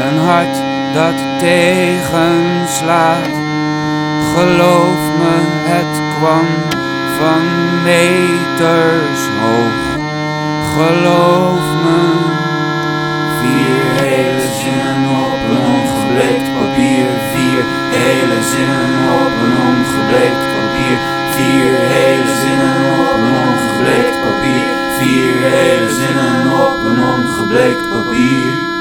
Een hart dat tegenslaat. Geloof me, het kwam van meters hoog. Geloof me. Vier hele zinnen op een ongebleekt papier. Vier hele zinnen op een ongebleekt papier. Vier hele zinnen op een ongebleekt papier. Vier hele zinnen op een ongebleekt papier.